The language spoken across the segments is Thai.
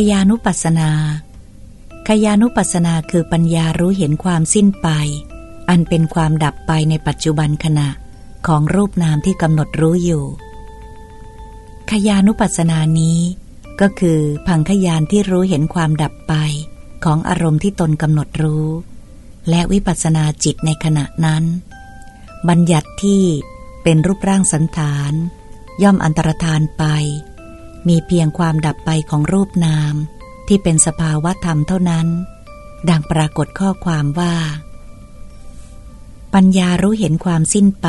ขยานุปัสนา ขยานุปัสนาคือปัญญารู้เห็นความสิ้นไป อันเป็นความดับไปในปัจจุบันขณะของรูปนามที่กำหนดรู้อยู่ ขยานุปัสนานี้ก็คือพังขยานที่รู้เห็นความดับไปของอารมณ์ที่ตนกำหนดรู้ และวิปัสนาจิตในขณะนั้น บัญญัติที่เป็นรูปร่างสันฐาน ย่อมอันตรธานไป มีเพียงความดับไปของรูปนาม ที่เป็นสภาวะธรรมเท่านั้น ดังปรากฏข้อความว่า ปัญญารู้เห็นความสิ้นไป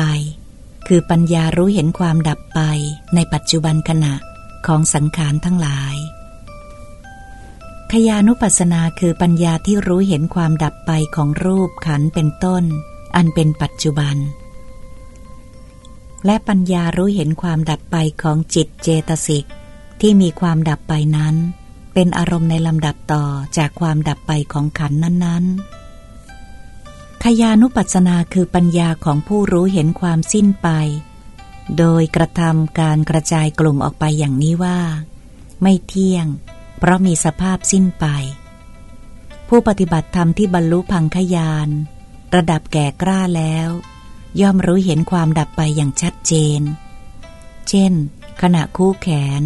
คือปัญญารู้เห็นความดับไปในปัจจุบันขณะของสังขารทั้งหลายขยานุปัสสนาคือปัญญาที่รู้เห็นความดับไปของรูปขันเป็นต้น อันเป็นปัจจุบัน และปัญญารู้เห็นความดับไปของจิตเจตสิก ที่มีความดับไปนั้น เป็นอารมณ์ในลำดับต่อจากความดับไปของขันนั้นๆขยานุปัสนาคือปัญญาของผู้รู้เห็นความสิ้นไป โดยกระทำการกระจายกลุ่มออกไปอย่างนี้ว่า ไม่เที่ยง เพราะมีสภาพสิ้นไป ผู้ปฏิบัติธรรมที่บรรลุพังขยาน ระดับแก่กล้าแล้ว ย่อมรู้เห็นความดับไปอย่างชัดเจน เช่นขณะคู่แขน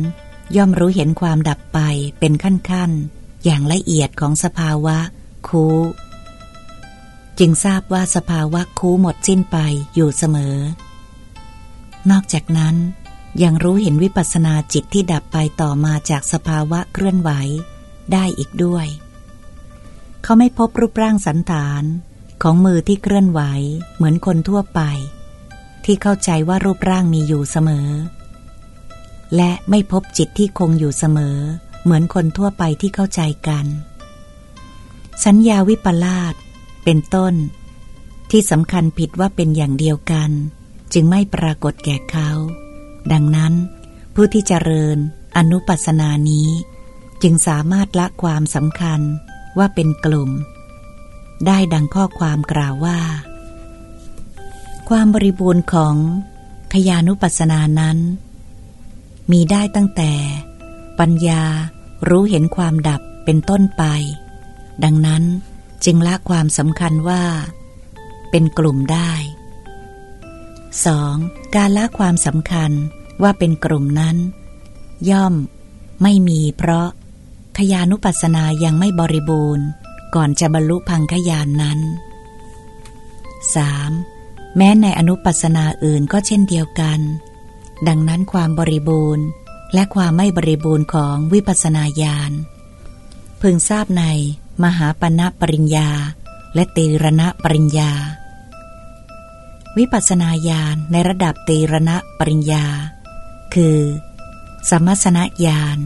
ย่อมรู้เห็นความดับไปเป็นขั้นๆ อย่างละเอียดของสภาวะ คูจึงทราบว่าสภาวะคูหมดสิ้นไปอยู่เสมอ นอกจากนั้นยังรู้เห็นวิปัสนาจิตที่ดับไปต่อมาจากสภาวะเคลื่อนไหวได้อีกด้วย เขาไม่พบรูปร่างสันฐานของมือที่เคลื่อนไหวเหมือนคนทั่วไป ที่เข้าใจว่ารูปร่างมีอยู่เสมอ และไม่พบจิตที่คงอยู่เสมอ เหมือนคนทั่วไปที่เข้าใจกัน สัญญาวิปลาสเป็นต้น ที่สำคัญผิดว่าเป็นอย่างเดียวกัน จึงไม่ปรากฏแก่เขา ดังนั้น ผู้ที่เจริญอนุปัสนานี้ จึงสามารถละความสำคัญว่าเป็นกลุ่ม ได้ดังข้อความกล่าวว่า ความบริบูรณ์ของขยานุปัสสนานั้น มีได้ตั้งแต่ ปัญญารู้เห็นความดับเป็นต้นไป ดังนั้นจึงละความสำคัญว่า เป็นกลุ่มได้ 2. การละความสำคัญว่าเป็นกลุ่มนั้น ย่อม ไม่มีเพราะขยานุปัสสนายังไม่บริบูรณ์ ก่อนจะบรรลุพังขยานนั้น 3. แม้ในอนุปัสสนาอื่นก็เช่นเดียวกัน ดังนั้นความบริบูรณ์และความไม่บริบูรณ์ของวิปัสสนาญาณพึงทราบในมหาปณะปริญญา และตีรณะปริญญา วิปัสสนาญาณในระดับตีรณะปริญญา คือ สมัสนญาณ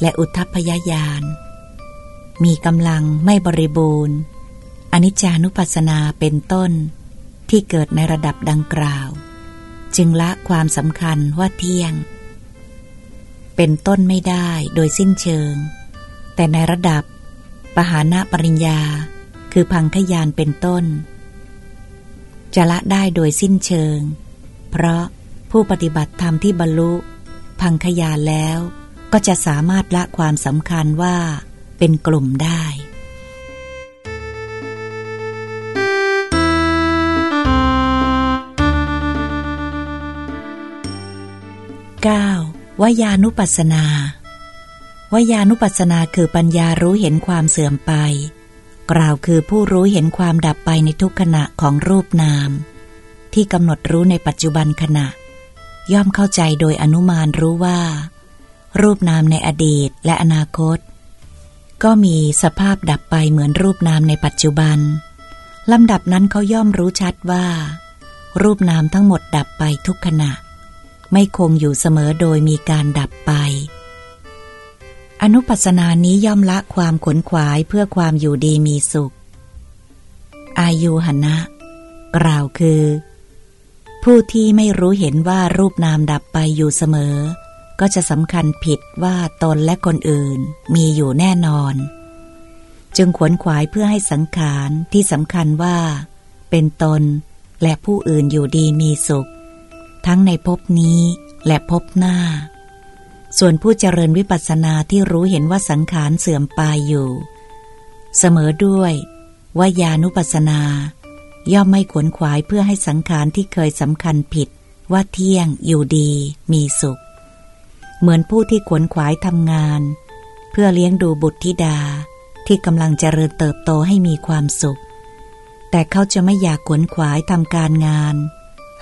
และอุทพยญาณมีกำลังไม่บริบูรณ์ อนิจจานุปัสสนาเป็นต้นที่เกิดในระดับดังกล่าว จึงละความสำคัญว่าเที่ยง เป็นต้นไม่ได้โดยสิ้นเชิง แต่ในระดับ ปหานะปริญญา คือพังขยานเป็นต้น จะละได้โดยสิ้นเชิง เพราะผู้ปฏิบัติธรรมที่บรรลุ พังขยานแล้ว ก็จะสามารถละความสำคัญว่าเป็นกลุ่มได้ 9. วยานุปัสนาวยานุปัสสนาคือปัญญารู้เห็นความเสื่อมไป กล่าวคือผู้รู้เห็นความดับไปในทุกขณะของรูปนาม ที่กำหนดรู้ในปัจจุบันขณะ ย่อมเข้าใจโดยอนุมานรู้ว่า รูปนามในอดีตและอนาคต ก็มีสภาพดับไปเหมือนรูปนามในปัจจุบันลำดับนั้นเขาย่อมรู้ชัดว่า รูปนามทั้งหมดดับไปทุกขณะ ไม่คงอยู่เสมอโดยมีการดับไป อนุปัสนานี้ย่อมละความขนขวายเพื่อความอยู่ดีมีสุข อายุหนะ กล่าวคือ ผู้ที่ไม่รู้เห็นว่ารูปนามดับไปอยู่เสมอ ก็จะสำคัญผิดว่าตนและคนอื่นมีอยู่แน่นอน จึงขวนขวายเพื่อให้สังขารที่สำคัญว่า เป็นตนและผู้อื่นอยู่ดีมีสุข ทั้งในภพนี้และภพหน้า ส่วนผู้เจริญวิปัสสนาที่รู้เห็นว่าสังขารเสื่อมไปอยู่ เสมอด้วยว่ายานุปัสสนา ย่อมไม่ขวนขวายเพื่อให้สังขารที่เคยสำคัญผิดว่าเที่ยงอยู่ดีมีสุข เหมือนผู้ที่ขวนขวายทำงาน เพื่อเลี้ยงดูบุตรธิดาที่กำลังเจริญเติบโตให้มีความสุข แต่เขาจะไม่อยากขวนขวายทำการงาน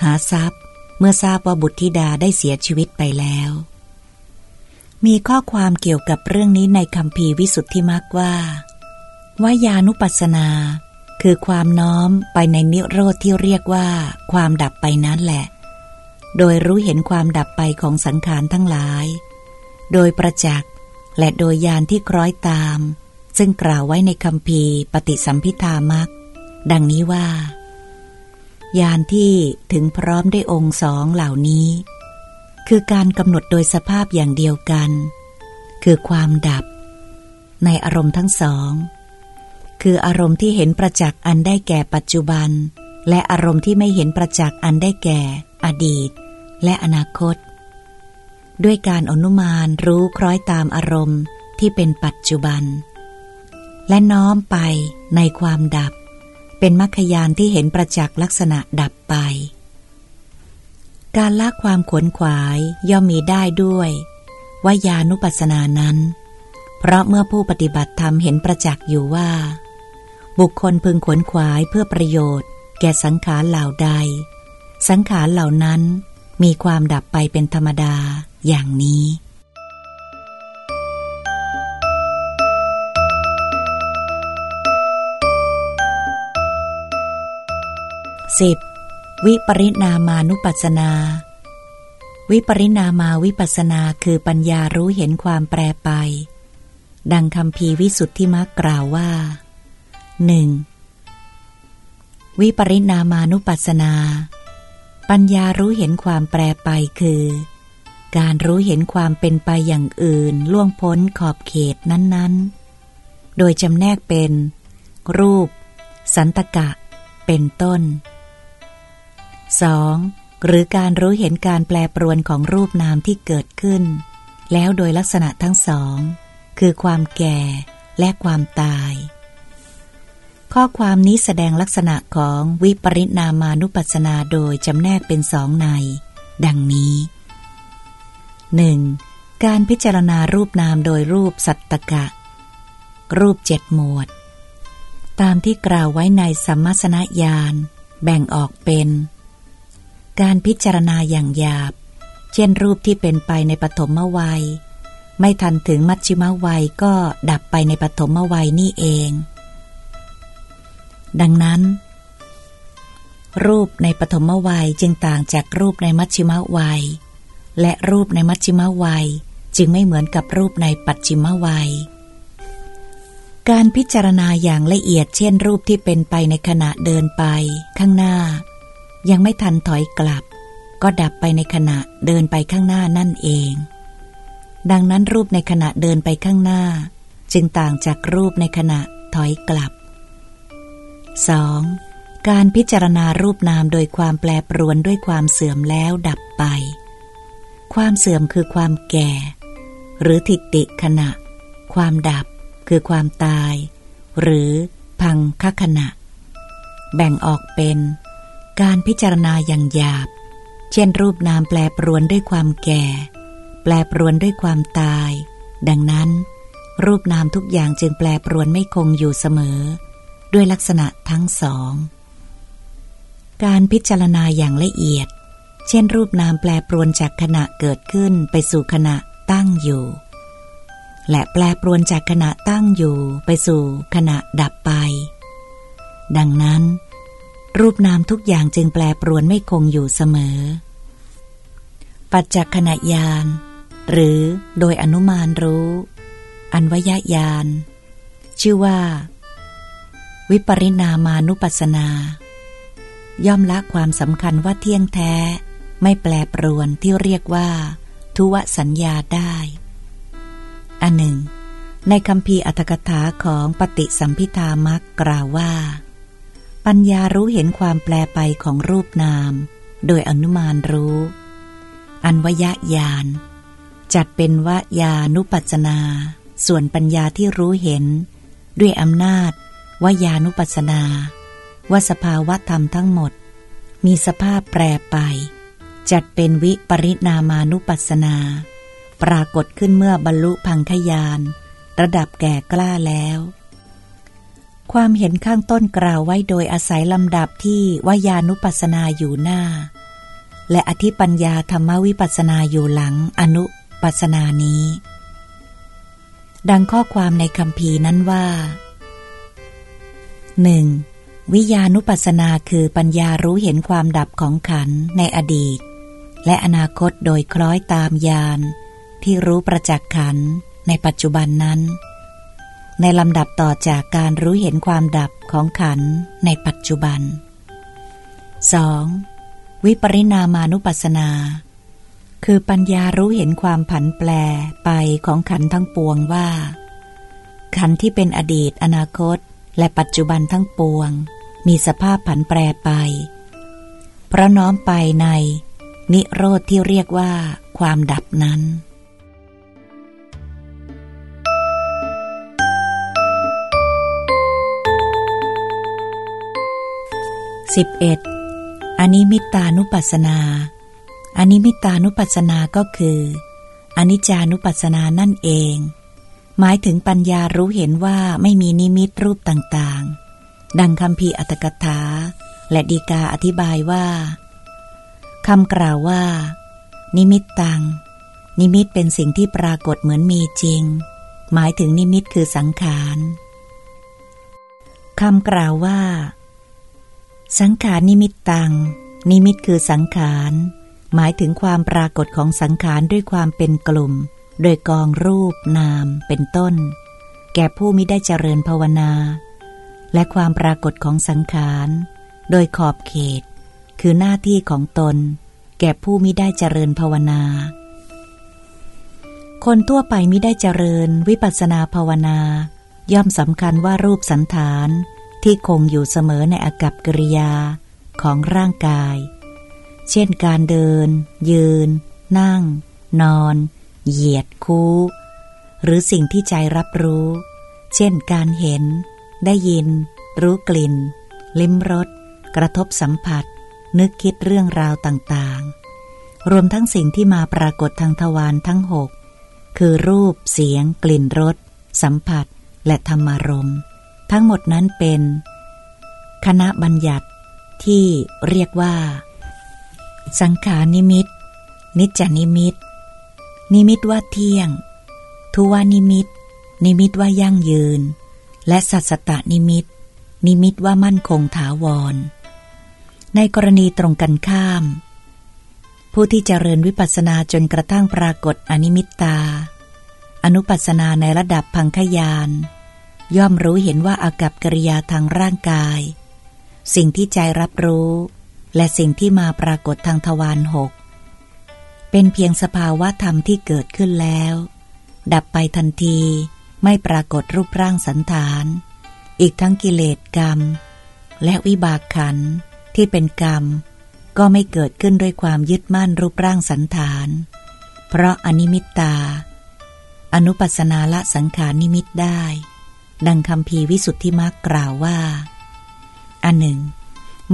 หาทรัพย์ เมื่อทราบว่าบุตรธิดาได้เสียชีวิตไปแล้ว มีข้อความเกี่ยวกับเรื่องนี้ในคำพีวิสุทธิมักว่า วายานุปัสนา คือความน้อมไปในนิโรธที่เรียกว่า ความดับไปนั้นแหละ โดยรู้เห็นความดับไปของสังขารทั้งหลาย โดยประจักษ์และโดยยานที่คล้อยตาม ซึ่งกล่าวไว้ในคำพีปฏิสัมพิธามักดังนี้ว่า ยานที่ถึงพร้อมได้องค์สองเหล่านี้ คือการกำหนดโดยสภาพอย่างเดียวกัน คือความดับ ในอารมณ์ทั้งสอง คืออารมณ์ที่เห็นประจักษ์อันได้แก่ปัจจุบัน และอารมณ์ที่ไม่เห็นประจักษ์อันได้แก่ อดีต และอนาคต ด้วยการอนุมานรู้คล้อยตามอารมณ์ที่เป็นปัจจุบัน และน้อมไปในความดับ เป็นมรรคยานที่เห็นประจักษ์ลักษณะดับไป การละความขวนขวายย่อมมีได้ด้วยวายานุปัสสนานั้น เพราะเมื่อผู้ปฏิบัติธรรมเห็นประจักษ์อยู่ว่า บุคคลพึงขวนขวายเพื่อประโยชน์ แก่สังขารเหล่าใด สังขารเหล่านั้นมีความดับไปเป็นธรรมดาอย่างนี้ 10. วิปริณามานุปัสนา วิปริณามาวิปัสนาคือปัญญารู้เห็นความแปรไป ดังคำพีวิสุทธิมักกล่าวว่าหนึ่งวิปริณามานุปัสนา ปัญญารู้เห็นความแปรไปคือ การรู้เห็นความเป็นไปอย่างอื่นล่วงพ้นขอบเขตนั้นๆ โดยจำแนกเป็น รูป สันตกะ เป็นต้น 2. หรือการรู้เห็นการแปลปรวนของรูปนามที่เกิดขึ้น แล้วโดยลักษณะทั้งสอง คือความแก่และความตาย ข้อความนี้แสดงลักษณะของวิปริณามานุปัสสนาโดยจำแนกเป็นสองใน ดังนี้ 1. การพิจารณารูปนามโดยรูปสัตตกะ รูปเจ็ดหมวด ตามที่กล่าวไว้ในสัมมาสนญาณแบ่งออกเป็น การพิจารณาอย่างหยาบ เช่นรูปที่เป็นไปในปฐมวัย ไม่ทันถึงมัชชิมวัยก็ดับไปในปฐมวัยนี่เอง ดังนั้น รูปในปฐมวัยจึงต่างจากรูปในมัชชิมวัย และรูปในมัชชิมวัยจึงไม่เหมือนกับรูปในปัจฉิมวัย การพิจารณาอย่างละเอียดเช่นรูปที่เป็นไปในขณะเดินไปข้างหน้า ยังไม่ทันถอยกลับ ก็ดับไปในขณะเดินไปข้างหน้านั่นเอง ดังนั้นรูปในขณะเดินไปข้างหน้า จึงต่างจากรูปในขณะถอยกลับ 2. การพิจารณารูปนามโดยความแปรปรวนด้วยความเสื่อมแล้วดับไป ความเสื่อมคือความแก่ หรือทิฏฐิขณะ ความดับคือความตาย หรือพังคขณะ แบ่งออกเป็น การพิจารณาอย่างหยาบ เช่นรูปนามแปลปรวนด้วยความแก่ แปลปรวนด้วยความตาย ดังนั้น รูปนามทุกอย่างจึงแปลปรวนไม่คงอยู่เสมอ ด้วยลักษณะทั้งสอง การพิจารณาอย่างละเอียด เช่น รูปนามแปลปรวนจากขณะเกิดขึ้นไปสู่ขณะตั้งอยู่ และแปลปรวนจากขณะตั้งอยู่ไปสู่ขณะดับไป ดังนั้น รูปนามทุกอย่างจึงแปรปรวนไม่คงอยู่เสมอ ปัจจักขณะยานหรือโดยอนุมานรู้ อันวยญาณชื่อว่า วิปริณามานุปัสนา ย่อมละความสำคัญว่าเที่ยงแท้ ไม่แปรปรวนที่เรียกว่า ทุวสัญญาได้ อันหนึ่ง ในคำพีอัตถกถาของปฏิสัมพิธามักกล่าวว่า ปัญญารู้เห็นความแปลไปของรูปนาม โดยอนุมานรู้ อันวยญาณจัดเป็นวญานุปัสนา ส่วนปัญญาที่รู้เห็น ด้วยอำนาจวญานุปัสนาว่าสภาวะธรรมทั้งหมด มีสภาพแปรไป จัดเป็นวิปริณามานุปัสนา ปรากฏขึ้นเมื่อบรรลุพังคยาน ระดับแก่กล้าแล้ว ความเห็นข้างต้นกล่าวไว้โดยอาศัยลำดับที่วายานุปัสนาอยู่หน้า และอธิปัญญาธรรมวิปัสนาอยู่หลังอนุปัสนานี้ ดังข้อความในคำพีนั้นว่า 1. วิญาณุปัสนาคือปัญญารู้เห็นความดับของขันในอดีต และอนาคตโดยคล้อยตามญาณที่รู้ประจักษ์ขันในปัจจุบันนั้น ในลำดับต่อจากการรู้เห็นความดับของขันในปัจจุบัน 2. วิปริณามานุปัสนา คือปัญญารู้เห็นความผันแปรไปของขันทั้งปวงว่า ขันที่เป็นอดีตอนาคต และปัจจุบันทั้งปวง มีสภาพผันแปรไป เพราะน้อมไปใน นิโรธที่เรียกว่า ความดับนั้น 11. อนิมิตานุปัสนา อนิมิตานุปัสนาก็คือ อนิจจานุปัสสนานั่นเอง หมายถึงปัญญารู้เห็นว่าไม่มีนิมิตรูปต่างๆ ดังคัมภีร์อรรถกถา และฎีกาอธิบายว่าคำกล่าวว่า นิมิตตัง นิมิตเป็นสิ่งที่ปรากฏเหมือนมีจริง หมายถึงนิมิตคือสังขารคำกล่าวว่า สังขารนิมิตตัง นิมิตคือสังขาร หมายถึงความปรากฏของสังขารด้วยความเป็นกลุ่ม โดยกองรูปนามเป็นต้น แก่ผู้มิได้เจริญภาวนา และความปรากฏของสังขาร โดยขอบเขต คือหน้าที่ของตน แก่ผู้มิได้เจริญภาวนา คนทั่วไปมิได้เจริญวิปัสสนาภาวนา ย่อมสำคัญว่ารูปสันฐาน ที่คงอยู่เสมอในอากับกิริยาของร่างกาย เช่นการเดิน ยืน นั่ง นอน เหยียดคู้ หรือสิ่งที่ใจรับรู้ เช่นการเห็น ได้ยิน รู้กลิ่น ลิ้มรส กระทบสัมผัส นึกคิดเรื่องราวต่างๆ รวมทั้งสิ่งที่มาปรากฏทางทวารทั้งหกคือรูป เสียง กลิ่นรส สัมผัส และธรรมารมณ์ ทั้งหมดนั้นเป็น ฆนบัญญัติที่เรียกว่า สังขารนิมิต นิจจนิมิต นิมิตว่าเที่ยง ธุวนิมิต นิมิตว่ายั่งยืน และสัสสตนิมิต นิมิตว่ามั่นคงถาวร ในกรณีตรงกันข้าม ผู้ที่เจริญวิปัสสนาจนกระทั่งปรากฏอนิมิตตา อนุปัสสนาในระดับพังคยาน ย่อมรู้เห็นว่าอากับกิริยาทางร่างกาย สิ่งที่ใจรับรู้ และสิ่งที่มาปรากฏทางทวารหกเป็นเพียงสภาวะธรรมที่เกิดขึ้นแล้ว ดับไปทันทีไม่ปรากฏรูปร่างสันฐาน อีกทั้งกิเลสกรรม และวิบากขันที่เป็นกรรม ก็ไม่เกิดขึ้นด้วยความยึดมั่นรูปร่างสันฐาน เพราะอนิมิตตานุปัสสนาละสังขารนิมิตได้ ดังคัมภีร์วิสุทธิมรรคกล่าวว่า อนึ่ง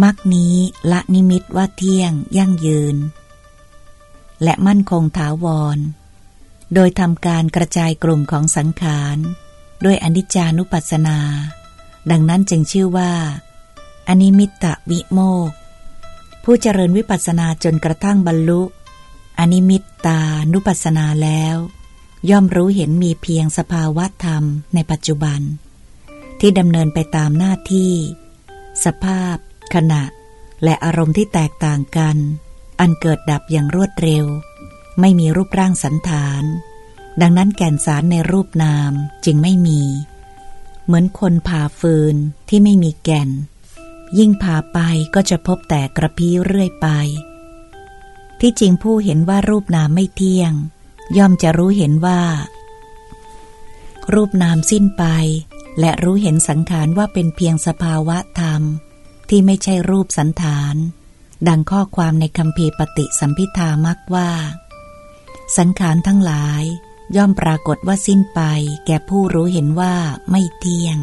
มรรคนี้ละนิมิตว่าเที่ยงยั่งยืน และมั่นคงถาวร โดยทำการกระจายกลุ่มของสังขารด้วยอนิจจานุปัสสนา ดังนั้นจึงชื่อว่า อนิมิตตวิโมกข์ ผู้เจริญวิปัสสนาจนกระทั่งบรรลุ อนิมิตตานุปัสสนาแล้ว ย่อมรู้เห็นมีเพียงสภาวะธรรมในปัจจุบัน ที่ดำเนินไปตามหน้าที่ สภาพ ขณะ และอารมณ์ที่แตกต่างกัน อันเกิดดับอย่างรวดเร็ว ไม่มีรูปร่างสันฐาน ดังนั้นแก่นสารในรูปนามจึงไม่มี เหมือนคนผ่าฟืนที่ไม่มีแก่น ยิ่งผ่าไปก็จะพบแต่กระพี้เรื่อยไป ที่จริงผู้เห็นว่ารูปนามไม่เที่ยง ย่อมจะรู้เห็นว่า รูปนามสิ้นไป และรู้เห็นสังขารว่าเป็นเพียงสภาวะธรรม ที่ไม่ใช่รูปสันฐาน ดังข้อความในคำพีปฏิสัมพิธามักว่า สังขารทั้งหลาย ย่อมปรากฏว่าสิ้นไป แก่ผู้รู้เห็นว่าไม่เที่ยง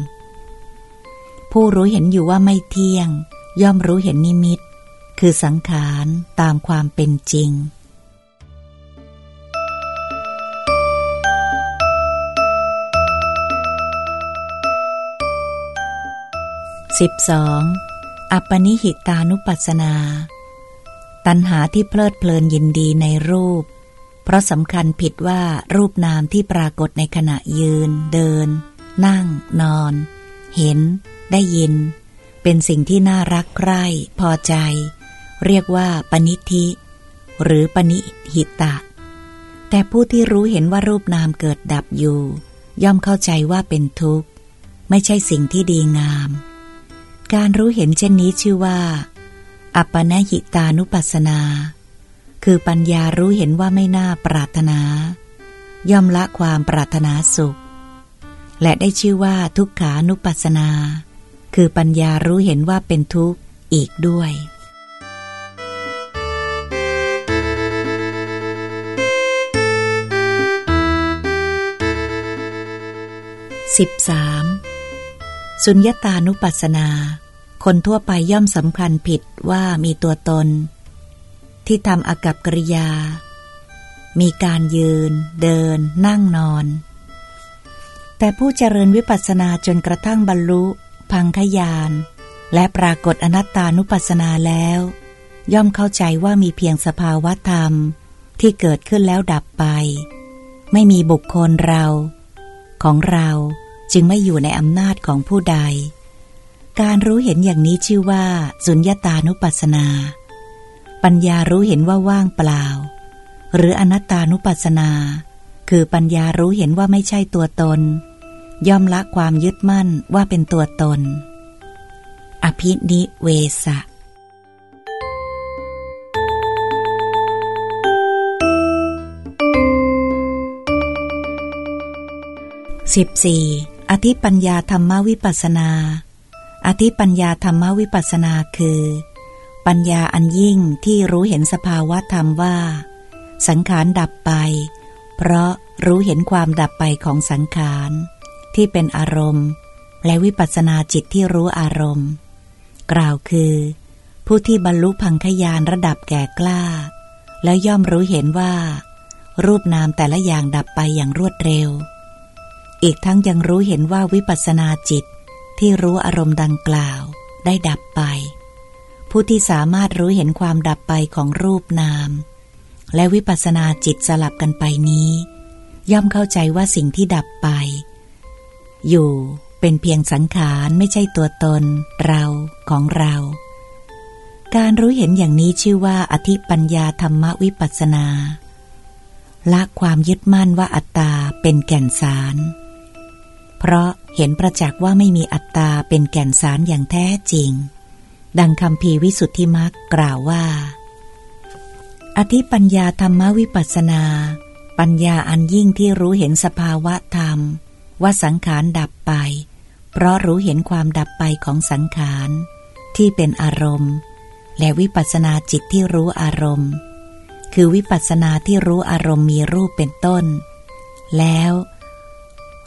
ผู้รู้เห็นอยู่ว่าไม่เที่ยง ย่อมรู้เห็นนิมิต คือสังขารตามความเป็นจริง 12. อัปปนิหิตานุปัสสนา ตัณหาที่เพลิดเพลินยินดีในรูป เพราะสำคัญผิดว่ารูปนามที่ปรากฏในขณะยืน เดิน นั่ง นอน เห็น ได้ยิน เป็นสิ่งที่น่ารักใคร่พอใจ เรียกว่าปณิธิ หรือปณิหิตะ แต่ผู้ที่รู้เห็นว่ารูปนามเกิดดับอยู่ ย่อมเข้าใจว่าเป็นทุกข์ ไม่ใช่สิ่งที่ดีงาม การรู้เห็นเช่นนี้ชื่อว่า อัปปนหิตานุปัสนา คือปัญญารู้เห็นว่าไม่น่าปรารถนา ย่อมละความปรารถนาสุข และได้ชื่อว่าทุกขานุปัสสนา คือปัญญารู้เห็นว่าเป็นทุกข์อีกด้วยสิบสามสุญญตานุปัสสนา คนทั่วไปย่อมสำคัญผิดว่ามีตัวตน ที่ทำอากับกริยา มีการยืน เดิน นั่งนอน แต่ผู้เจริญวิปัสสนาจนกระทั่งบรรลุ พังขยาน และปรากฏอนัตตานุปัสสนาแล้ว ย่อมเข้าใจว่ามีเพียงสภาวะธรรมที่เกิดขึ้นแล้วดับไป ไม่มีบุคคลเรา ของเราจึงไม่อยู่ในอำนาจของผู้ใด การรู้เห็นอย่างนี้ชื่อว่า สุญญตานุปัสนา ปัญญารู้เห็นว่าว่างเปล่า หรืออนัตตานุปัสสนา คือปัญญารู้เห็นว่าไม่ใช่ตัวตน ย่อมละความยึดมั่นว่าเป็นตัวตน อภินิเวสะสิบสี่อธิปัญญาธรรมวิปัสนา อธิปัญญาธรรมวิปัสนาคือ ปัญญาอันยิ่งที่รู้เห็นสภาวะธรรมว่า สังขารดับไป เพราะรู้เห็นความดับไปของสังขาร ที่เป็นอารมณ์ และวิปัสนาจิตที่รู้อารมณ์ กล่าวคือ ผู้ที่บรรลุพังคยานระดับแก่กล้า แล้วย่อมรู้เห็นว่า รูปนามแต่ละอย่างดับไปอย่างรวดเร็ว อีกทั้งยังรู้เห็นว่าวิปัสสนาจิต ที่รู้อารมณ์ดังกล่าว ได้ดับไป ผู้ที่สามารถรู้เห็นความดับไปของรูปนาม และวิปัสสนาจิตสลับกันไปนี้ ย่อมเข้าใจว่าสิ่งที่ดับไป อยู่เป็นเพียงสังขารไม่ใช่ตัวตน เราของเรา การรู้เห็นอย่างนี้ชื่อว่าอธิปัญญาธรรมวิปัสสนาละความยึดมั่นว่าอัตตาเป็นแก่นสาร เพราะ เห็นประจักษ์ว่าไม่มีอัตตาเป็นแก่นสารอย่างแท้จริง ดังคำพีวิสุทธิมักกล่าวว่า อธิปัญญาธรรมวิปัสนา ปัญญาอันยิ่งที่รู้เห็นสภาวะธรรม ว่าสังขารดับไป เพราะรู้เห็นความดับไปของสังขาร ที่เป็นอารมณ์ และวิปัสนาจิตที่รู้อารมณ์ คือวิปัสนาที่รู้อารมณ์มีรูปเป็นต้น แล้ว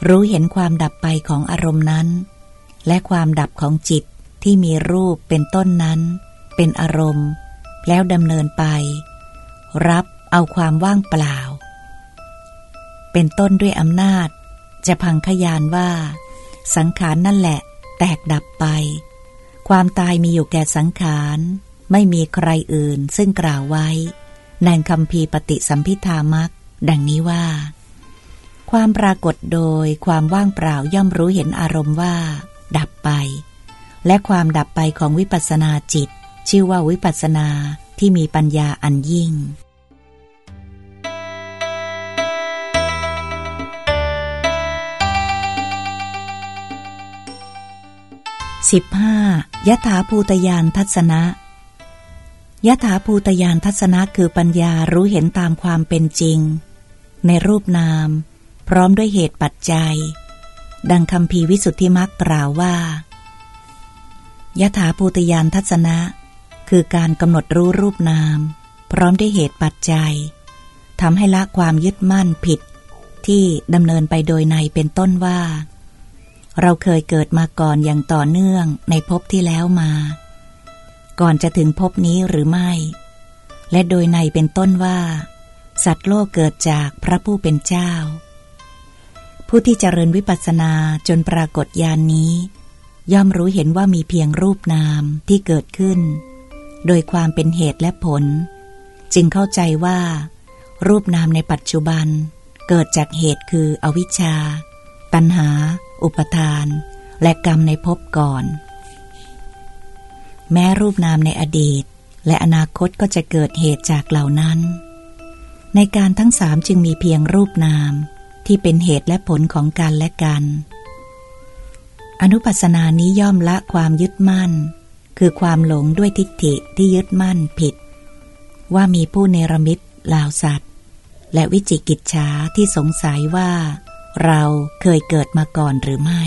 รู้เห็นความดับไปของอารมณ์นั้น และความดับของจิตที่มีรูปเป็นต้นนั้น เป็นอารมณ์ แล้วดำเนินไป รับเอาความว่างเปล่า เป็นต้นด้วยอำนาจ จะพังขยานว่า สังขารนนั่นแหละ แตกดับไป ความตายมีอยู่แก่สังขารไม่มีใครอื่นซึ่งกล่าวไว้ในคำพีปฏิสัมพิธามักดังนี้ว่า ความปรากฏโดยความว่างเปล่าย่อมรู้เห็นอารมณ์ว่า ดับไป และความดับไปของวิปัสสนาจิต ชื่อว่าวิปัสสนาที่มีปัญญาอันยิ่งสิบห้ายถาภูตยานทัศนะยถาภูตยานทัศนะคือปัญญารู้เห็นตามความเป็นจริง ในรูปนาม พร้อมด้วยเหตุปัจจัย ดังคำพีวิสุทธิมักกล่าวว่ายถาภูตยานทัศนะ คือการกำหนดรู้รูปนาม พร้อมด้วยเหตุปัจจัยทำให้ละความยึดมั่นผิด ที่ดำเนินไปโดยในเป็นต้นว่า เราเคยเกิดมาก่อนอย่างต่อเนื่องในภพที่แล้วมา ก่อนจะถึงภพนี้หรือไม่ และโดยในเป็นต้นว่า สัตว์โลกเกิดจากพระผู้เป็นเจ้า ผู้ที่เจริญวิปัสสนาจนปรากฏญาณนนี้ ย่อมรู้เห็นว่ามีเพียงรูปนามที่เกิดขึ้น โดยความเป็นเหตุและผล จึงเข้าใจว่า รูปนามในปัจจุบัน เกิดจากเหตุคืออวิชชา ตัณหา อุปทาน และกรรมในภพก่อน แม้รูปนามในอดีต และอนาคตก็จะเกิดเหตุจากเหล่านั้น ในการทั้งสามจึงมีเพียงรูปนาม ที่เป็นเหตุและผลของกันและกัน อนุปัสสนานี้ย่อมละความยึดมั่น คือความหลงด้วยทิฏฐิที่ยึดมั่นผิด ว่ามีผู้เนรมิตลาวสัตว์ และวิจิกิจฉาที่สงสัยว่า เราเคยเกิดมาก่อนหรือไม่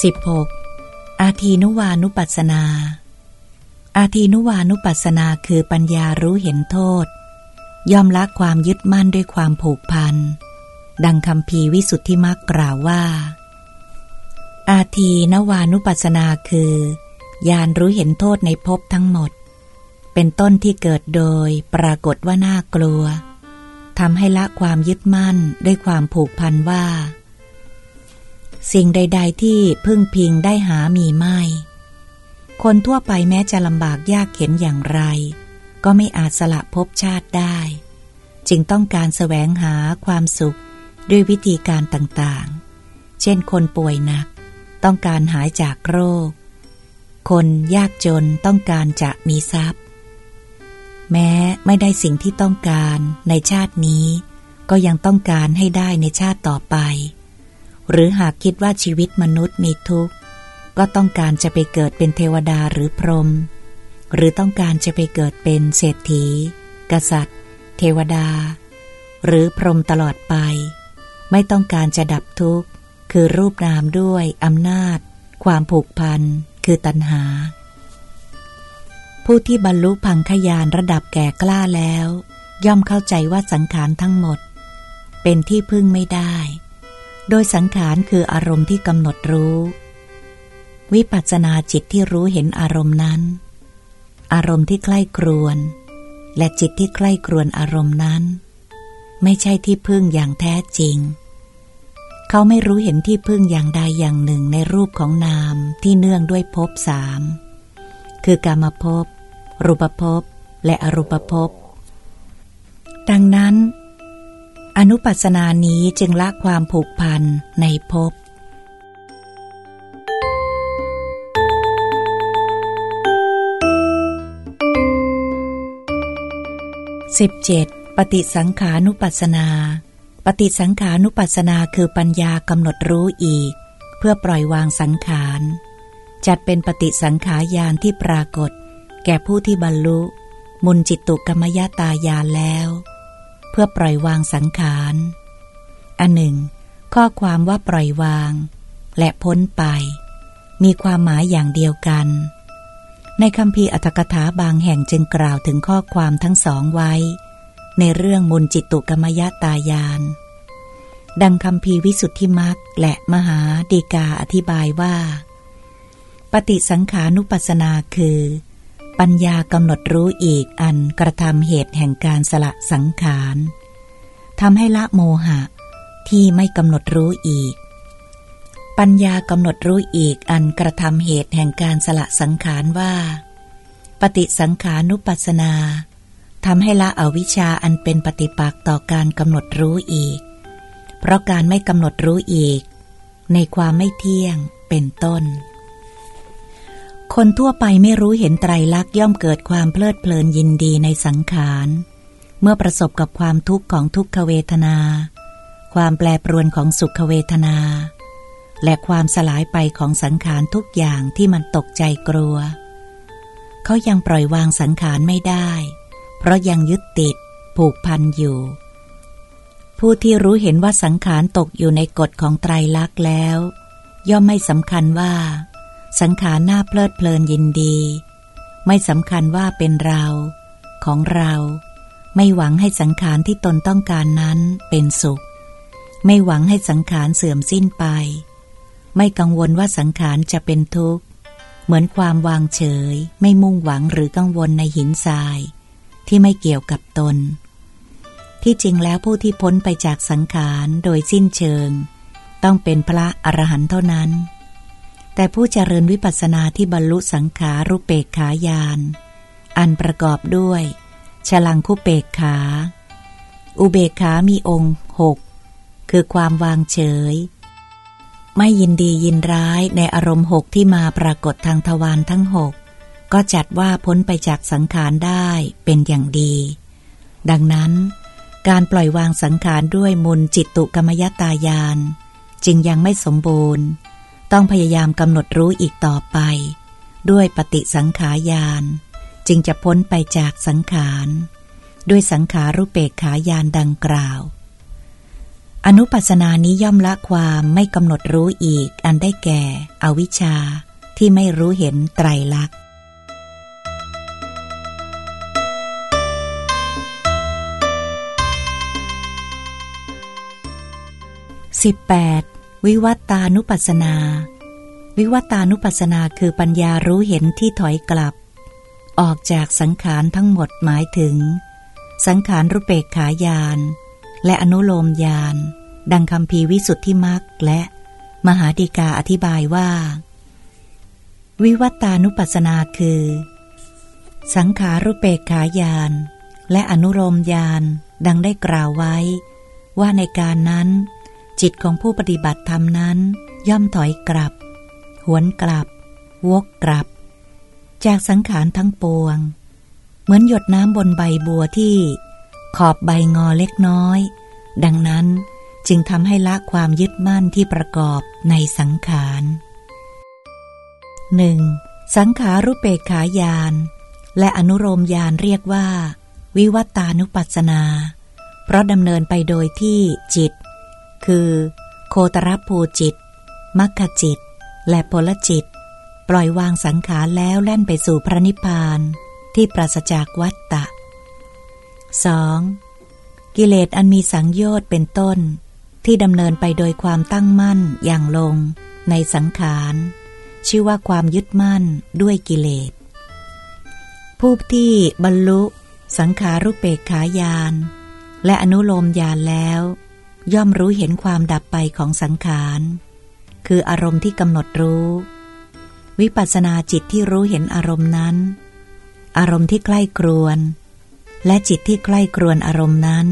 16. อาทีนุวานุปัสนา อาทีนุวานุปัสนาคือปัญญารู้เห็นโทษ ยอมละความยึดมั่นด้วยความผูกพัน ดังคำพีวิสุทธิมักกล่าวว่า อาทีนวานุปัสสนาคือญาณรู้เห็นโทษในภพทั้งหมด เป็นต้นที่เกิดโดยปรากฏว่าน่ากลัวทำให้ละความยึดมั่นด้วยความผูกพันว่า สิ่งใด ๆ ที่พึ่งพิงได้หามีไม่ คนทั่วไปแม้จะลำบากยากเข็นอย่างไร ก็ไม่อาจสละภพชาติได้ จึงต้องการแสวงหาความสุขด้วยวิธีการต่างๆ เช่นคนป่วยหนัก ต้องการหายจากโรค คนยากจนต้องการจะมีทรัพย์ แม้ไม่ได้สิ่งที่ต้องการในชาตินี้ ก็ยังต้องการให้ได้ในชาติต่อไป หรือหากคิดว่าชีวิตมนุษย์มีทุกข์ ก็ต้องการจะไปเกิดเป็นเทวดาหรือพรหมหรือต้องการจะไปเกิดเป็นเศรษฐี กษัตริย์ เทวดา หรือพรหมตลอดไป ไม่ต้องการจะดับทุกข์ คือรูปนามด้วยอำนาจ ความผูกพัน คือตัณหา ผู้ที่บรรลุพังขยานระดับแก่กล้าแล้ว ย่อมเข้าใจว่าสังขารทั้งหมด เป็นที่พึ่งไม่ได้ โดยสังขารคืออารมณ์ที่กำหนดรู้ วิปัสสนาจิตที่รู้เห็นอารมณ์นั้น อารมณ์ที่ใกล้ครวน และจิตที่ใกล้ครวนอารมณ์นั้น ไม่ใช่ที่พึ่งอย่างแท้จริง เขาไม่รู้เห็นที่พึ่งอย่างใดอย่างหนึ่งในรูปของนามที่เนื่องด้วยภพสามคือกามภพรูปภพและอรูปภพดังนั้น อนุปัสนานี้จึงละความผูกพันในภพ 17. ปฏิสังขานุปัสนา ปฏิสังขานุปัสสนาคือปัญญากำหนดรู้อีก เพื่อปล่อยวางสังขาร จัดเป็นปฏิสังขายานที่ปรากฏ แก่ผู้ที่บรรลุ มุนจิตตุกรรมยตายานแล้ว เพื่อปล่อยวางสังขาร อันหนึ่ง ข้อความว่าปล่อยวาง และพ้นไป มีความหมายอย่างเดียวกัน ในคำพีอัตถกถาบางแห่งจึงกล่าวถึงข้อความทั้งสองไว้ ในเรื่องมุนจิตตุกรรมยตายาน ดังคำพีวิสุทธิมักและมหาดีกาอธิบายว่า ปฏิสังขานุปัสนาคือ ปัญญากำหนดรู้อีกอันกระทำเหตุแห่งการสละสังขารทำให้ละโมหะ ที่ไม่กำหนดรู้อีก ปัญญากำหนดรู้อีกอันกระทำเหตุแห่งการสละสังขารว่า ปฏิสังขานุปัสนาทำให้ละอวิชชาอันเป็นปฏิปักษ์ต่อการกำหนดรู้อีก เพราะการไม่กำหนดรู้อีก ในความไม่เที่ยงเป็นต้น คนทั่วไปไม่รู้เห็นไตรลักษณ์ย่อมเกิดความเพลิดเพลินยินดีในสังขาร เมื่อประสบกับความทุกข์ของทุกขเวทนา ความแปรปรวนของสุขเวทนา และความสลายไปของสังขารทุกอย่างที่มันตกใจกลัว เขายังปล่อยวางสังขารไม่ได้ เพราะยังยึดติด ผูกพันอยู่ ผู้ที่รู้เห็นว่าสังขารตกอยู่ในกฎของไตรลักษณ์แล้ว ย่อมไม่สำคัญว่า สังขารน่าเพลิดเพลินยินดี ไม่สำคัญว่าเป็นเรา ของเรา ไม่หวังให้สังขารที่ตนต้องการนั้นเป็นสุข ไม่หวังให้สังขารเสื่อมสิ้นไป ไม่กังวลว่าสังขารจะเป็นทุกข์ เหมือนความวางเฉย ไม่มุ่งหวังหรือกังวลในหินทราย ที่ไม่เกี่ยวกับตน ที่จริงแล้วผู้ที่พ้นไปจากสังขารโดยสิ้นเชิง ต้องเป็นพระอรหันต์เท่านั้น แต่ผู้เจริญวิปัสสนาที่บรรลุสังขารุเปกขายาน อันประกอบด้วยฉลังคุเปกขา อุเบกขามีองค์หกคือความวางเฉย ไม่ยินดียินร้ายในอารมณ์หกที่มาปรากฏทางทวารทั้งหกก็จัดว่าพ้นไปจากสังขารได้เป็นอย่างดี ดังนั้น การปล่อยวางสังขารด้วยมุลจิตตุกรรมยตายาน จึงยังไม่สมบูรณ์ ต้องพยายามกำหนดรู้อีกต่อไป ด้วยปฏิสังขายาน จึงจะพ้นไปจากสังขาร ด้วยสังขารุเปกขายานดังกล่าว อนุปัสนานี้ย่อมละความไม่กำหนดรู้อีกอันได้แก่ อวิชชาที่ไม่รู้เห็นไตรลักษณ์ 18. วิวัตตานุปัสนา วิวัตานุปัสนาคือปัญญารู้เห็นที่ถอยกลับ ออกจากสังขารทั้งหมดหมายถึง สังขารรูปเปกขายาน และอนุโลมยาน ดังคำพีวิสุทธิมักและมหาดีกาอธิบายว่า วิวัตตานุปัสนาคือ สังขารุเปกขายาน และอนุโลมยานดังได้กล่าวไว้ ว่าในการนั้น จิตของผู้ปฏิบัติธรรมนั้น ย่อมถอยกลับ หวนกลับ วกกลับ จากสังขารทั้งปวง เหมือนหยดน้ำบนใบบัวที่ ขอบใบงอเล็กน้อย ดังนั้นจึงทำให้ละความยึดมั่นที่ประกอบในสังขารหนึ่งสังขารุเปกขายานและอนุโลมยานเรียกว่า วิวัตานุปัสนา เพราะดำเนินไปโดยที่จิต คือ โคตรภูจิต มัคคจิต และผลจิต ปล่อยวางสังขารแล้วแล่นไปสู่พระนิพพานที่ปราศจากวัตตะ 2. กิเลสอันมีสังโยชน์เป็นต้น ที่ดำเนินไปโดยความตั้งมั่นอย่างลง ในสังขารชื่อว่าความยึดมั่นด้วยกิเลส ผู้ที่บรรลุสังขารุเปกขายาน และอนุโลมยานแล้ว ย่อมรู้เห็นความดับไปของสังขาร คืออารมณ์ที่กำหนดรู้ วิปัสสนาจิตที่รู้เห็นอารมณ์นั้น อารมณ์ที่ใกล้ครวน และจิตที่ใกล้ครวนอารมณ์นั้น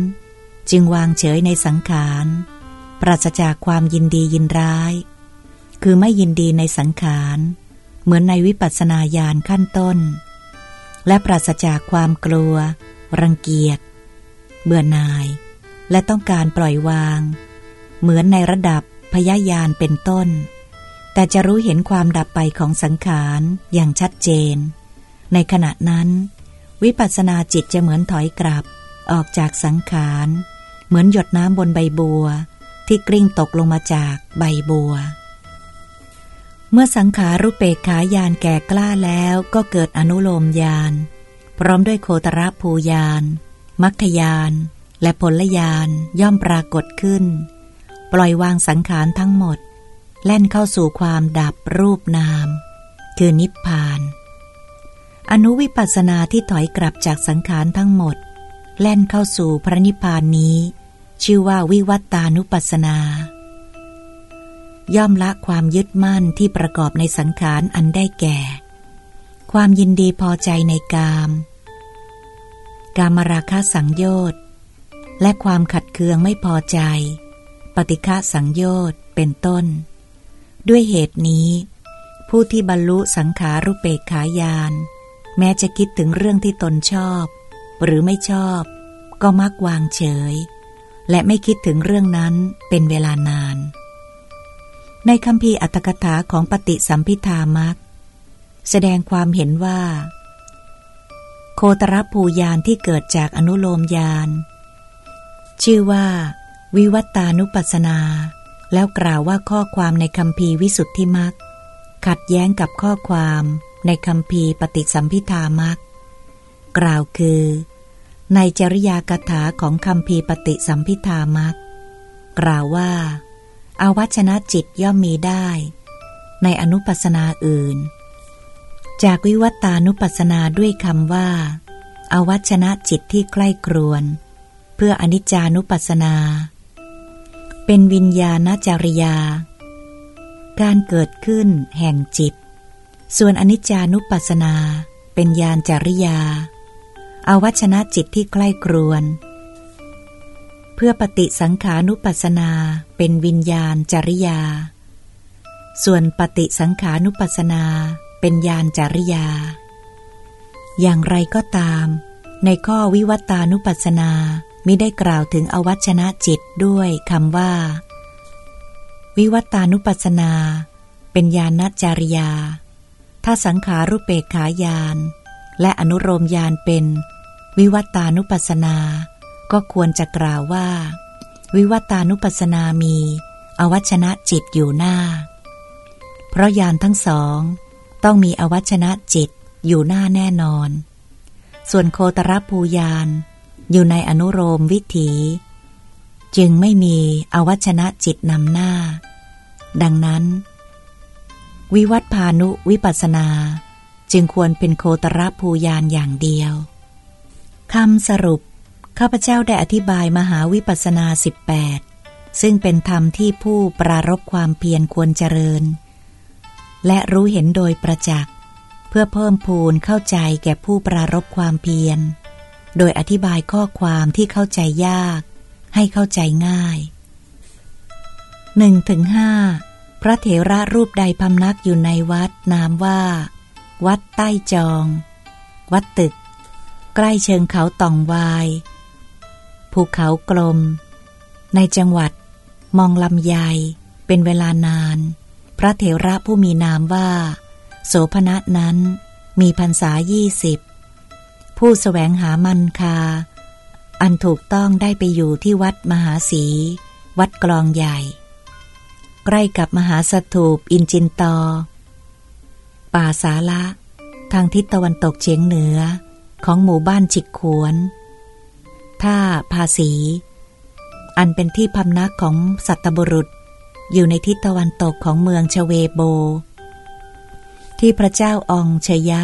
จึงวางเฉยในสังขาร ปราศจากความยินดียินร้าย คือไม่ยินดีในสังขาร เหมือนในวิปัสสนาญาณขั้นต้น และปราศจากความกลัว รังเกียจ เบื่อหน่าย และต้องการปล่อยวาง เหมือนในระดับพยายานเป็นต้น แต่จะรู้เห็นความดับไปของสังขารอย่างชัดเจน ในขณะนั้น วิปัสสนาจิตจะเหมือนถอยกลับ ออกจากสังขาร เหมือนหยดน้ำบนใบบัว ที่กลิ้งตกลงมาจากใบบัว เมื่อสังขารุเปกขายานแก่กล้าแล้วก็เกิดอนุโลมยาน พร้อมด้วยโคตรภูยาน มัคคยาน และผลยานย่อมปรากฏขึ้น ปล่อยวางสังขารทั้งหมด แล่นเข้าสู่ความดับรูปนาม คือนิพพาน อนุวิปัสนาที่ถอยกลับจากสังขารทั้งหมด แล่นเข้าสู่พระนิพพานนี้ ชื่อว่าวิวัตตานุปัสนา ย่อมละความยึดมั่นที่ประกอบในสังขารอันได้แก่ ความยินดีพอใจในกาม กามราคะสังโยชน์ และความขัดเคืองไม่พอใจ ปฏิฆะสังโยชน์เป็นต้น ด้วยเหตุนี้ ผู้ที่บรรลุสังขารุเปกขายาน แม้จะคิดถึงเรื่องที่ตนชอบ หรือไม่ชอบ ก็มักวางเฉย และไม่คิดถึงเรื่องนั้นเป็นเวลานาน ในคำพีอัตถกถาของปฏิสัมพิธามักแสดงความเห็นว่า โคตรภูยานที่เกิดจากอนุโลมยาน ชื่อว่า วิวัตานุปัสนา แล้วกล่าวว่าข้อความในคำพีวิสุทธิมักขัดแย้งกับข้อความในคำพีปฏิสัมพิธามักกล่าวคือ ในจริยากถาของคำพีปฏิสัมพิธามักกล่าวว่าอาวัชนะจิตย่อมมีได้ ในอนุปัสนาอื่น จากวิวัตานุปัสนาด้วยคำว่าอาวัชนะจิตที่ใกล้ครวน เพื่ออนิจจานุปัสสนา เป็นวิญญาณจริยา การเกิดขึ้นแห่งจิต ส่วนอนิจจานุปัสสนา เป็นญาณจริยา อาวัชนะจิตที่ใกล้ครวน เพื่อปฏิสังขานุปัสสนา เป็นวิญญาณจริยา ส่วนปฏิสังขานุปัสสนา เป็นญาณจริยา อย่างไรก็ตามในข้อวิวัตานุปัสสนา มิได้กล่าวถึงอวัชนะจิตด้วยคำว่า วิวัตานุปัสนา เป็นญาณจาริยา ถ้าสังขารุปเปกขายาน และอนุโรมยานเป็น วิวัตานุปัสนา ก็ควรจะกล่าวว่า วิวัตานุปัสนามี อวัชนะจิตอยู่หน้า เพราะยานทั้งสอง ต้องมีอวัชนะจิตอยู่หน้าแน่นอน ส่วนโคตรภูยาน อยู่ในอนุโรมวิถี จึงไม่มีอวัชนะจิตนำหน้า ดังนั้น วิวัตพานุวิปัสนา จึงควรเป็นโคตรภูยานอย่างเดียวคำสรุป ข้าพเจ้าได้อธิบายมหาวิปัสนาสิบแปดซึ่งเป็นธรรมที่ผู้ปรารบความเพียรควรเจริญ และรู้เห็นโดยประจักษ์ เพื่อเพิ่มพูนเข้าใจแก่ผู้ปรารบความเพียร โดยอธิบายข้อความที่เข้าใจยาก ให้เข้าใจง่ายหนึ่งถึงห้าพระเถระรูปใดพำนักอยู่ในวัดนามว่า วัดใต้จอง วัดตึก ใกล้เชิงเขาตองวาย ภูเขากลม ในจังหวัด มองลำไยเป็นเวลานาน พระเถระผู้มีนามว่า โสภณะนั้นมีพรรษายี่สิบ ผู้สแสวงหามันคา อันถูกต้องได้ไปอยู่ที่วัดมหาศีวัดกลองใหญ่ ใกล้กับมหาสถูปอินจินตอ ป่าสาละ ทางทิศตะวันตกเฉียงเหนือของหมู่บ้านจิกขวนท่าภาษี อันเป็นที่พำนักของสัตบุรุษ อยู่ในทิศตะวันตกของเมืองชเวโบ ที่พระเจ้าองเชยะ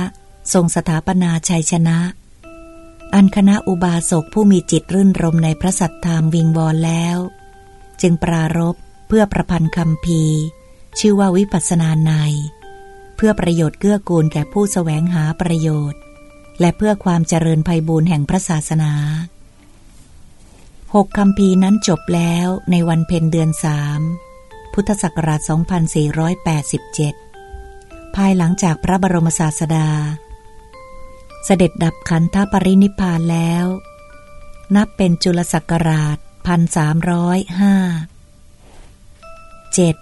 ทรงสถาปนาชัยชนะ อันคณะอุบาสกผู้มีจิตรื่นรมในพระสัทธรรมวิงวอนแล้ว จึงปรารบเพื่อประพันธ์คำพีชื่อว่าวิปัสนาใน เพื่อประโยชน์เกื้อกูลแก่ผู้สแสวงหาประโยชน์ และเพื่อความเจริญภัยบูรณ์แห่งพระศาสนาหกคำพีนั้นจบแล้วในวันเพ็ญเดือนสามพุทธศักราช 2487 ภายหลังจากพระบรมศาสดา เสด็จดับขันธปรินิพานแล้ว นับเป็นจุลศักราชพันสามร้อยห้าเจ็ด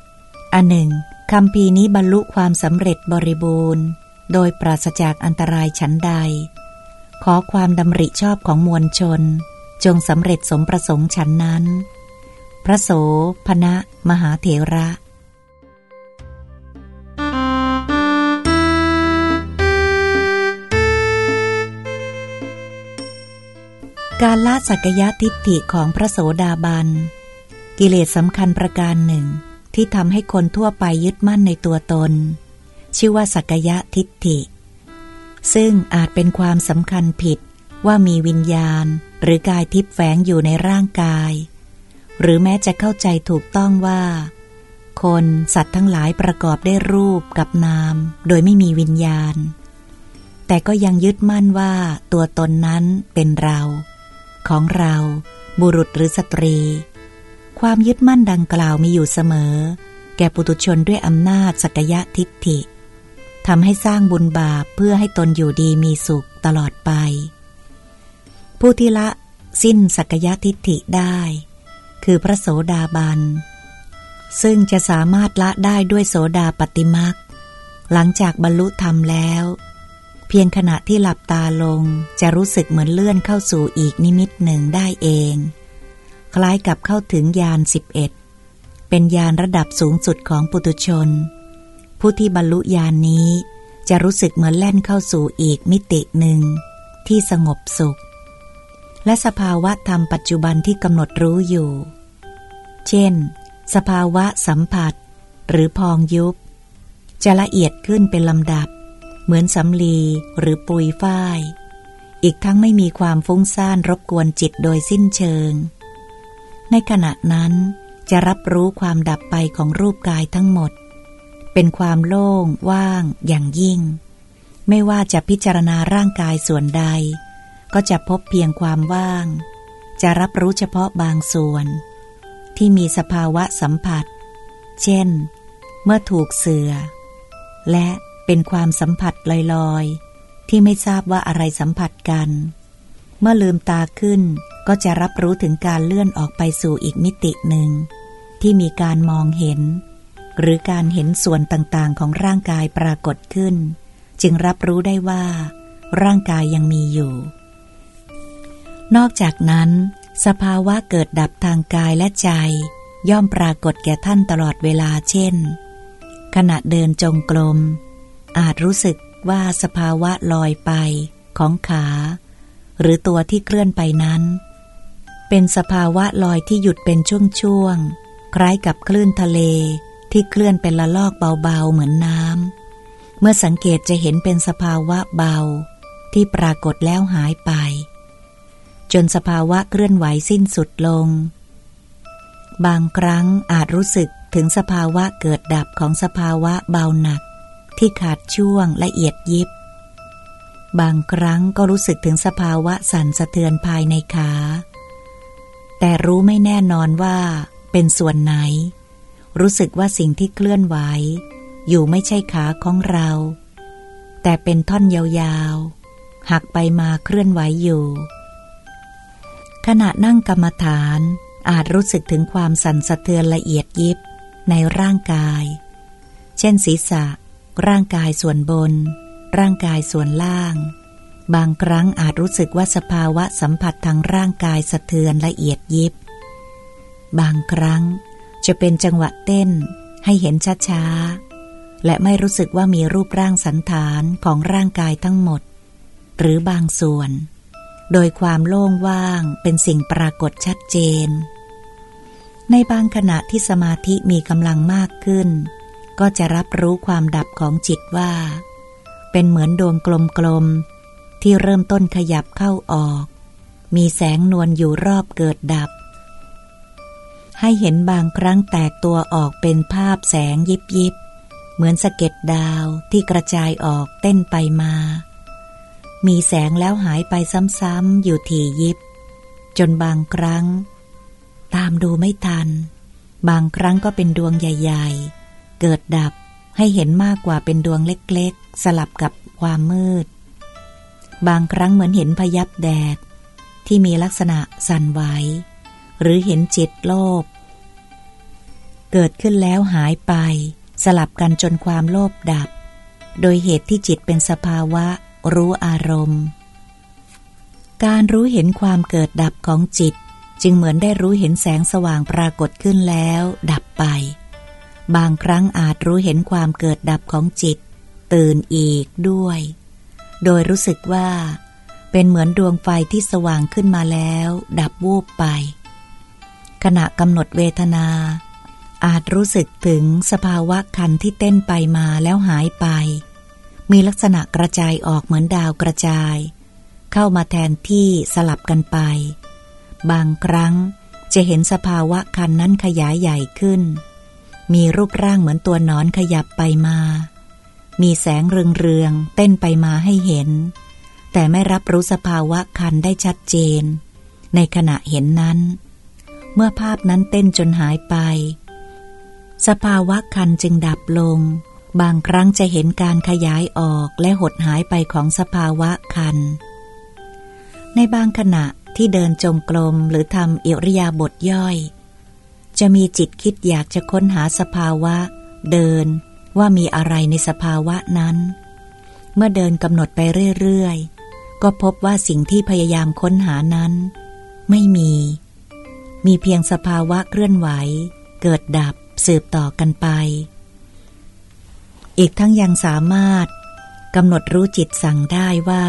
อันหนึ่งคำพีนี้บรรลุความสำเร็จบริบูรณ์ โดยปราศจากอันตรายชั้นใด ขอความดำริชอบของมวลชน จงสำเร็จสมประสงค์ฉันนั้น พระโสพนะมหาเถระ การละสักยะทิฏฐิของพระโสดาบัน กิเลสสำคัญประการหนึ่ง ที่ทำให้คนทั่วไปยึดมั่นในตัวตน ชื่อว่าสักยะทิฏฐิ ซึ่งอาจเป็นความสำคัญผิดว่ามีวิญญาณหรือกายทิพย์แฝงอยู่ในร่างกาย หรือแม้จะเข้าใจถูกต้องว่า คนสัตว์ทั้งหลายประกอบได้รูปกับนาม โดยไม่มีวิญญาณ แต่ก็ยังยึดมั่นว่าตัวตนนั้นเป็นเรา ของเรา บุรุษหรือสตรี ความยึดมั่นดังกล่าวมีอยู่เสมอ แก่ปุตุชนด้วยอำนาจสักยะทิฏฐิทำให้สร้างบุญบาปเพื่อให้ตนอยู่ดีมีสุขตลอดไป ผู้ที่ละสิ้นสักยะทิฏฐิได้ คือพระโสดาบัน ซึ่งจะสามารถละได้ด้วยโสดาปฏิมักหลังจากบรรลุธรรมแล้ว พียงขณะที่หลับตาลงจะรู้สึกเหมือนเลื่อนเข้าสู่อีกนิมิตหนึ่งได้เอง คล้ายกับเข้าถึงยานสิบเอ็ดเป็นญาณระดับสูงสุดของปุตุชน ผู้ที่บรรลุญานนี้จะรู้สึกเหมือนแล่นเข้าสู่อีกมิติหนึ่ง ที่สงบสุข และสภาวะธรรมปัจจุบันที่กำหนดรู้อยู่ เช่น สภาวะสัมผัส หรือพองยุบ จะละเอียดขึ้นเป็นลำดับ เหมือนสำลีหรือปุยฝ้าย อีกทั้งไม่มีความฟุ้งซ่านรบกวนจิตโดยสิ้นเชิง ในขณะนั้นจะรับรู้ความดับไปของรูปกายทั้งหมด เป็นความโล่ง ว่าง อย่างยิ่ง ไม่ว่าจะพิจารณาร่างกายส่วนใด ก็จะพบเพียงความว่าง จะรับรู้เฉพาะบางส่วน ที่มีสภาวะสัมผัส เช่น เมื่อถูกเสือ และ เป็นความสัมผัสลอยๆ ที่ไม่ทราบว่าอะไรสัมผัสกัน เมื่อลืมตาขึ้นก็จะรับรู้ถึงการเลื่อนออกไปสู่อีกมิติหนึ่ง ที่มีการมองเห็น หรือการเห็นส่วนต่างๆของร่างกายปรากฏขึ้น จึงรับรู้ได้ว่า ร่างกายยังมีอยู่ นอกจากนั้น สภาวะเกิดดับทางกายและใจ ย่อมปรากฏแก่ท่านตลอดเวลาเช่น ขณะเดินจงกรม อาจรู้สึกว่าสภาวะลอยไปของขา หรือตัวที่เคลื่อนไปนั้น เป็นสภาวะลอยที่หยุดเป็นช่วงๆ คล้ายกับคลื่นทะเลที่เคลื่อนเป็นละลอกเบาๆเหมือนน้ำ เมื่อสังเกตจะเห็นเป็นสภาวะเบา ที่ปรากฏแล้วหายไป จนสภาวะเคลื่อนไหวสิ้นสุดลง บางครั้งอาจรู้สึกถึงสภาวะเกิดดับของสภาวะเบาหนัก ที่ขาดช่วงละเอียดยิบบางครั้งก็รู้สึกถึงสภาวะสั่นสะเทือนภายในขา แต่รู้ไม่แน่นอนว่า เป็นส่วนไหน รู้สึกว่าสิ่งที่เคลื่อนไหว อยู่ไม่ใช่ขาของเรา แต่เป็นท่อนยาวๆ หักไปมาเคลื่อนไหวอยู่ ขณะนั่งกรรมฐานอาจรู้สึกถึงความสั่นสะเทือนละเอียดยิบในร่างกาย เช่นศีรษะ ร่างกายส่วนบน ร่างกายส่วนล่าง บางครั้งอาจรู้สึกว่าสภาวะสัมผัสทางร่างกายสะเทือนละเอียดยิบบางครั้งจะเป็นจังหวะเต้นให้เห็นช้าๆ และไม่รู้สึกว่ามีรูปร่างสันฐานของร่างกายทั้งหมด หรือบางส่วน โดยความโล่งว่างเป็นสิ่งปรากฏชัดเจน ในบางขณะที่สมาธิมีกำลังมากขึ้น ก็จะรับรู้ความดับของจิตว่า เป็นเหมือนดวงกลมๆ ที่เริ่มต้นขยับเข้าออก มีแสงนวลอยู่รอบเกิดดับ ให้เห็นบางครั้งแตกตัวออกเป็นภาพแสงยิบยิบ เหมือนสะเก็ดดาวที่กระจายออกเต้นไปมา มีแสงแล้วหายไปซ้ำๆอยู่ถี่ยิบ จนบางครั้ง ตามดูไม่ทัน บางครั้งก็เป็นดวงใหญ่ ๆ เกิดดับให้เห็นมากกว่าเป็นดวงเล็กๆ สลับกับความมืด บางครั้งเหมือนเห็นพยับแดด ที่มีลักษณะสั่นไหวหรือเห็นจิตโลภเกิดขึ้นแล้วหายไป สลับกันจนความโลภดับ โดยเหตุที่จิตเป็นสภาวะรู้อารมณ์ การรู้เห็นความเกิดดับของจิต จึงเหมือนได้รู้เห็นแสงสว่างปรากฏขึ้นแล้ว ดับไป บางครั้งอาจรู้เห็นความเกิดดับของจิต ตื่นอีกด้วย โดยรู้สึกว่า เป็นเหมือนดวงไฟที่สว่างขึ้นมาแล้ว ดับวูบไป ขณะกำหนดเวทนา อาจรู้สึกถึงสภาวะคันที่เต้นไปมาแล้วหายไป มีลักษณะกระจายออกเหมือนดาวกระจาย เข้ามาแทนที่สลับกันไป บางครั้งจะเห็นสภาวะคันนั้นขยายใหญ่ขึ้น มีรูปร่างเหมือนตัวนอนขยับไปมา มีแสงเรืองๆเต้นไปมาให้เห็น แต่ไม่รับรู้สภาวะคันได้ชัดเจน ในขณะเห็นนั้น เมื่อภาพนั้นเต้นจนหายไป สภาวะคันจึงดับลง บางครั้งจะเห็นการขยายออกและหดหายไปของสภาวะคัน ในบางขณะที่เดินจงกรมหรือทำเอิริยาบถย่อย จะมีจิตคิดอยากจะค้นหาสภาวะ เดินว่ามีอะไรในสภาวะนั้น เมื่อเดินกำหนดไปเรื่อยๆ ก็พบว่าสิ่งที่พยายามค้นหานั้น ไม่มี มีเพียงสภาวะเคลื่อนไหว เกิดดับสืบต่อกันไป อีกทั้งยังสามารถกำหนดรู้จิตสั่งได้ว่า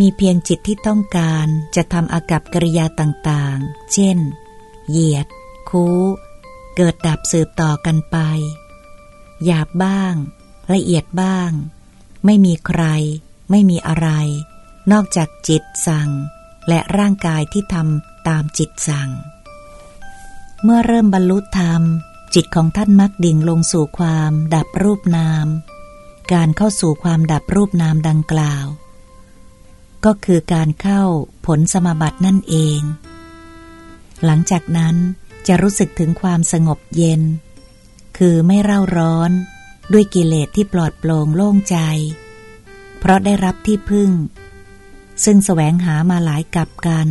มีเพียงจิตที่ต้องการจะทำอากับกริยาต่างๆ เช่น เหยียด คู้ เกิดดับสืบต่อกันไป หยาบบ้าง ละเอียดบ้าง ไม่มีใคร ไม่มีอะไร นอกจากจิตสั่ง และร่างกายที่ทำตามจิตสั่ง เมื่อเริ่มบรรลุธรรม จิตของท่านมักดิ่งลงสู่ความดับรูปนาม การเข้าสู่ความดับรูปนามดังกล่าว ก็คือการเข้าผลสมบัตินั่นเองหลังจากนั้น จะรู้สึกถึงความสงบเย็น คือไม่เร่าร้อน ด้วยกิเลสที่ปลอดโปร่งโล่งใจ เพราะได้รับที่พึ่ง ซึ่งแสวงหามาหลายกับกัน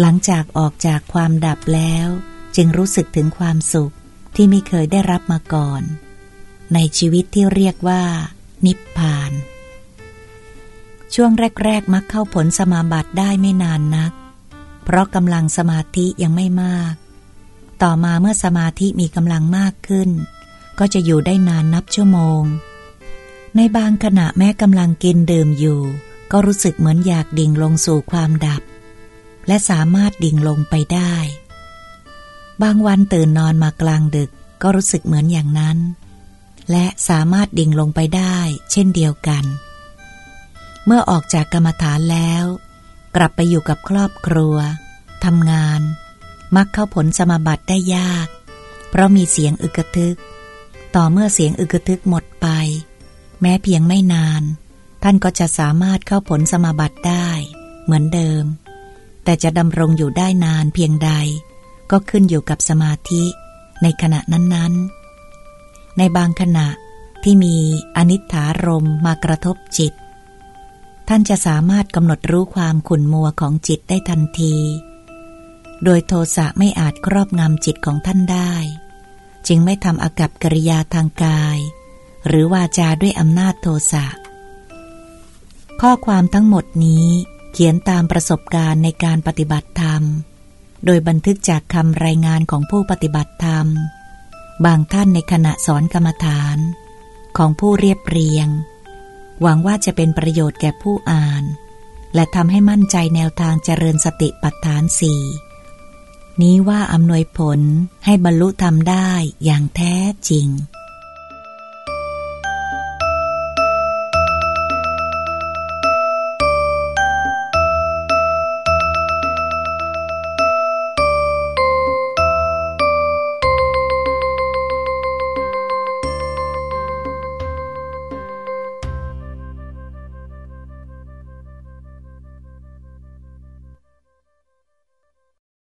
หลังจากออกจากความดับแล้ว จึงรู้สึกถึงความสุขที่ไม่เคยได้รับมาก่อน ในชีวิตที่เรียกว่า นิพพาน ช่วงแรก ๆ มักเข้าผลสมาบัติได้ไม่นานนัก เพราะกำลังสมาธิยังไม่มาก ต่อมาเมื่อสมาธิมีกำลังมากขึ้น ก็จะอยู่ได้นานนับชั่วโมง ในบางขณะแม้กำลังกินดื่มอยู่ ก็รู้สึกเหมือนอยากดิ่งลงสู่ความดับ และสามารถดิ่งลงไปได้ บางวันตื่นนอนมากลางดึกก็รู้สึกเหมือนอย่างนั้น และสามารถดิ่งลงไปได้ เช่นเดียวกัน เมื่อออกจากกรรมฐานแล้ว กลับไปอยู่กับครอบครัวทำงาน มักเข้าผลสมาบัติได้ยาก เพราะมีเสียงอึกทึก ต่อเมื่อเสียงอึกทึกหมดไป แม้เพียงไม่นาน ท่านก็จะสามารถเข้าผลสมาบัติได้ เหมือนเดิม แต่จะดำรงอยู่ได้นานเพียงใด ก็ขึ้นอยู่กับสมาธิในขณะนั้นๆ ในบางขณะที่มีอนิถารมมากระทบจิต ท่านจะสามารถกำหนดรู้ความขุ่นมัวของจิตได้ทันที โดยโทสะไม่อาจครอบงำจิตของท่านได้ จึงไม่ทำอากับกิริยาทางกาย หรือวาจาด้วยอำนาจโทสะ ข้อความทั้งหมดนี้เขียนตามประสบการณ์ในการปฏิบัติธรรม โดยบันทึกจากคำรายงานของผู้ปฏิบัติธรรม บางท่านในขณะสอนกรรมฐาน ของผู้เรียบเรียง หวังว่าจะเป็นประโยชน์แก่ผู้อ่าน และทำให้มั่นใจแนวทางเจริญสติปัฏฐานสี่ นี้ว่าอำนวยผลให้บรรลุทำได้อย่างแท้จริง